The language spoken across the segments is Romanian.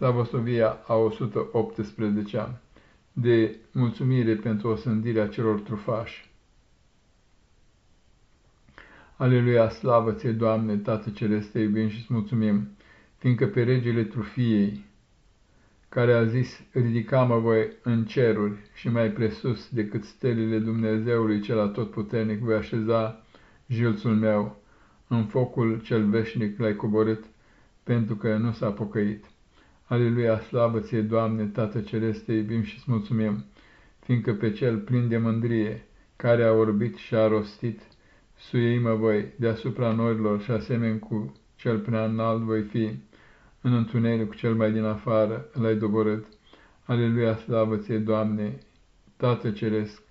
Slavosovia a 118-a, de mulțumire pentru osândirea celor trufași. Aleluia, slavă ție, Doamne, Tată Celeste, iubim și-ți mulțumim, fiindcă pe regele trufiei, care a zis, ridicamă voi în ceruri și mai presus decât stelile Dumnezeului cel atotputernic voi așeza jilțul meu, în focul cel veșnic l-ai coborât, pentru că nu s-a pocăit. Aleluia, slavă ție, Doamne, Tată Celeste, iubim și-ți mulțumim, fiindcă pe cel plin de mândrie, care a orbit și a rostit, suiei mă voi deasupra norilor și asemeni cu cel prea înalt voi fi, în întunericul cel mai din afară l-ai doborât. Aleluia, slavă ție, Doamne, Tată Ceresc,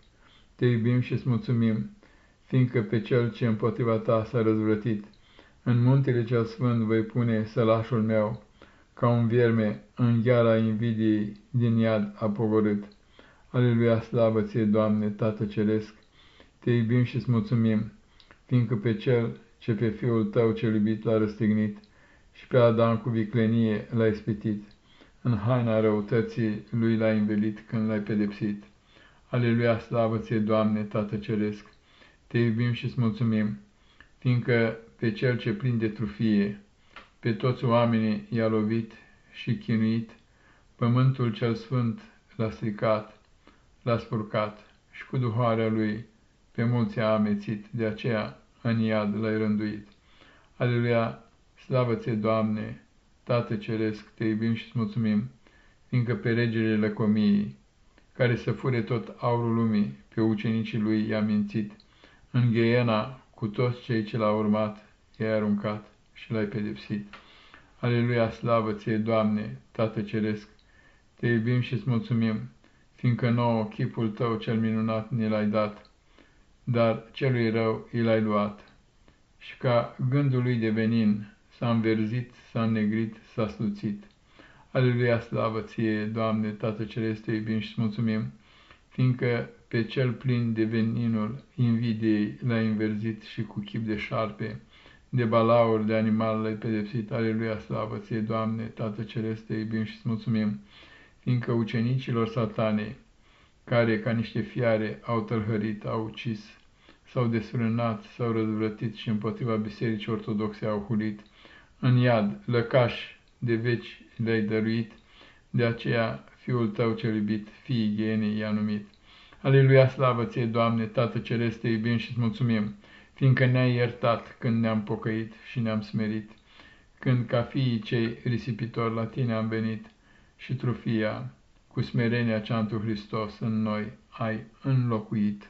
te iubim și-ți mulțumim, fiindcă pe cel ce împotriva ta s-a răzvrătit, în muntele cel sfânt voi pune sălașul meu, ca un vierme în gheara invidiei din iad a pogorât. Aleluia, slavă ție, Doamne, Tată Ceresc, te iubim și-ți mulțumim, fiindcă pe cel ce pe Fiul tău cel iubit l-a răstignit și pe Adam cu viclenie l-a ispitit, în haina răutății lui l-a învelit când l-ai pedepsit. Aleluia, slavă ție, Doamne, Tată Ceresc, te iubim și-ți mulțumim, fiindcă pe cel ce prinde trufie, pe toți oamenii i-a lovit și chinuit, pământul cel sfânt l-a stricat, l-a spurcat și cu duhoarea lui pe mulți a amețit, de aceea în iad l-ai rânduit. Aleluia, slavă ție, Doamne, Tată Ceresc, te iubim și-ți mulțumim, fiindcă pe regele lăcomiei, care să fure tot aurul lumii, pe ucenicii lui i-a mințit, în Ghiena, cu toți cei ce l-au urmat, i-ai aruncat și l-ai pedepsit. Aleluia, slavă ție, Doamne, Tată Ceresc, te iubim și-ți mulțumim, fiindcă nouă chipul tău cel minunat ne l-ai dat, dar celui rău i l-ai luat. Și ca gândul lui de venin s-a înverzit, s-a înnegrit, s-a sluțit. Aleluia, slavă ție, Doamne, Tată Ceresc, te iubim și-ți mulțumim, fiindcă pe cel plin de veninul invidiei l-ai înverzit și cu chip de șarpe, de balauri de animal l-ai pedepsit. Aleluia, slavă ție, Doamne, Tată Ceresc, te iubim și-ți mulțumim, fiindcă ucenicilor satanei, care ca niște fiare au tălhărit, au ucis, s-au desfrânat, s-au răzvrătit și împotriva bisericii ortodoxe au hulit, în iad, lăcași de veci le-ai dăruit, de aceea Fiul tău cel iubit, fiii ghienei i-a numit. Aleluia, slavă ție, Doamne, Tată Ceresc, te iubim și-ți mulțumim, fiindcă ne-ai iertat când ne-am pocăit și ne-am smerit, când ca fiii cei risipitori la tine am venit și trufia cu smerenia cea Hristos în noi ai înlocuit.